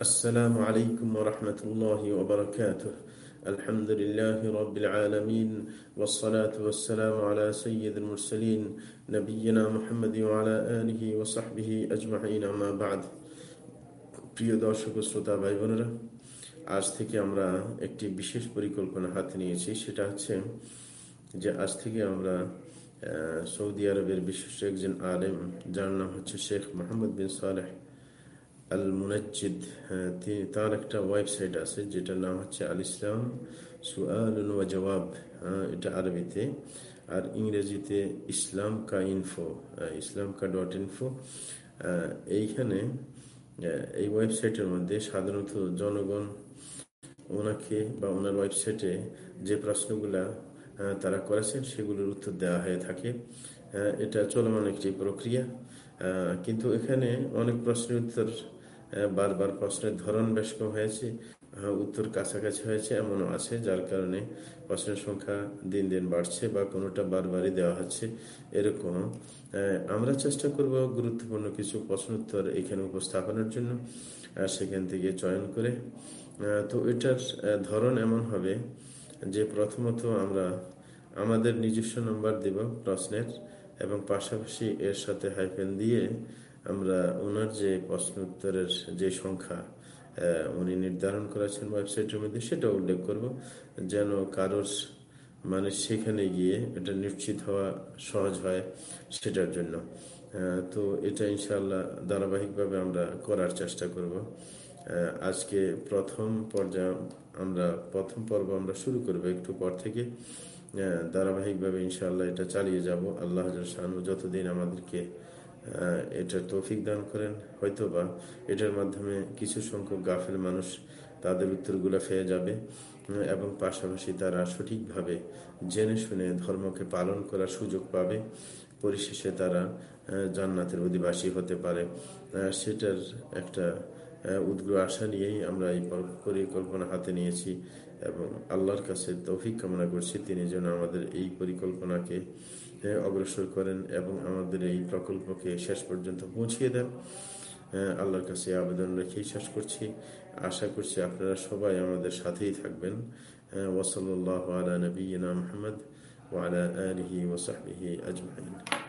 السلام عليكم ورحمة الله وبركاته الحمد لله رب العالمين والصلاة والسلام على سيد المرسلين نبينا محمد وعلى آله وصحبه أجمعين ما بعد প্রিয় দর্শক শ্রোতা ভাই বোনেরা আজ থেকে আমরা একটি বিশেষ পরিকল্পনা হাতে নিয়েছি সেটা হচ্ছে যে আজ থেকে আমরা সৌদি আরবের বিশিষ্ট একজন আলেম যার নাম হচ্ছে শেখ মোহাম্মদ বিন সালেহ আল মুনাজ্জিদ তিনি তার একটা ওয়েবসাইট আছে, যেটার নাম হচ্ছে আল ইসলাম সুআল জবাব এটা আরবিতে। আর ইংরেজিতে ইসলাম কা ইনফো ইসলাম কা ডট ইনফো এইখানে এই ওয়েবসাইটের মধ্যে সাধারণত জনগণ ওনাকে বা ওনার ওয়েবসাইটে যে প্রশ্নগুলা তারা করেছেন, সেগুলোর উত্তর দেওয়া হয়ে থাকে। এটা চলমান একটি প্রক্রিয়া। কিন্তু এখানে অনেক প্রশ্নের উত্তর বারবার প্রশ্নের ধরন বেশ কম হয়েছে উত্তর কাছাকাছি হয়েছে, এমনও আছে, যার কারণে প্রশ্নের সংখ্যা দিন দিন বাড়ছে বা কোনোটা বারবারই দেওয়া হচ্ছে এরকম আমরা চেষ্টা করব গুরুত্বপূর্ণ কিছু প্রশ্ন উত্তর এখানে উপস্থাপনের জন্য সেখান থেকে চয়ন করে। তো এটার ধরন এমন হবে যে প্রথমত আমরা আমাদের নিজস্ব নম্বর দেব প্রশ্নের এবং পাশাপাশি এর সাথে হাইফেন দিয়ে আমরা ওনার যে প্রশ্ন উত্তরের যে সংখ্যা উনি নির্ধারণ করেছেন ওয়েবসাইটের মধ্যে, সেটা উল্লেখ করব যেন কারোর মানে সেখানে গিয়ে এটা নিশ্চিত হওয়া সহজ হয় সেটার জন্য। তো এটা ইনশাল্লাহ ধারাবাহিকভাবে আমরা করার চেষ্টা করব। আজকে প্রথম পর্যায়ে আমরা, প্রথম পর্ব আমরা শুরু করব একটু পর থেকে। ধারাবাহিকভাবে ইনশাল্লাহ এটা চালিয়ে যাব। আল্লাহ যতদিন আমাদেরকে এটা তৌফিক দান করেন। হয়তোবা এটার মাধ্যমে কিছু সংখ্যক গাফেল মানুষ তাদের উত্তরগুলো পেয়ে যাবে এবং পাশাপাশি তারা সঠিকভাবে জেনে শুনে ধর্মকে পালন করার সুযোগ পাবে। পরিশেষে তারা জান্নাতের অধিবাসী হতে পারে। সেটার একটা উদ্গ্র আশা নিয়েই আমরা এই পরিকল্পনা হাতে নিয়েছি এবং আল্লাহর কাছে তৌফিক কামনা করছি। তিনি যেন আমাদের এই পরিকল্পনাকে অগ্রসর করেন এবং আমাদের এই প্রকল্পকে শেষ পর্যন্ত পৌঁছিয়ে দেন। আল্লাহর কাছে আবেদন রেখেই শেষ করছি। আশা করছি আপনারা সবাই আমাদের সাথেই থাকবেন। ওসল আলা নবীনা মোহাম্মদ ওয়ালা আলহি ওসাহি আজমাইন।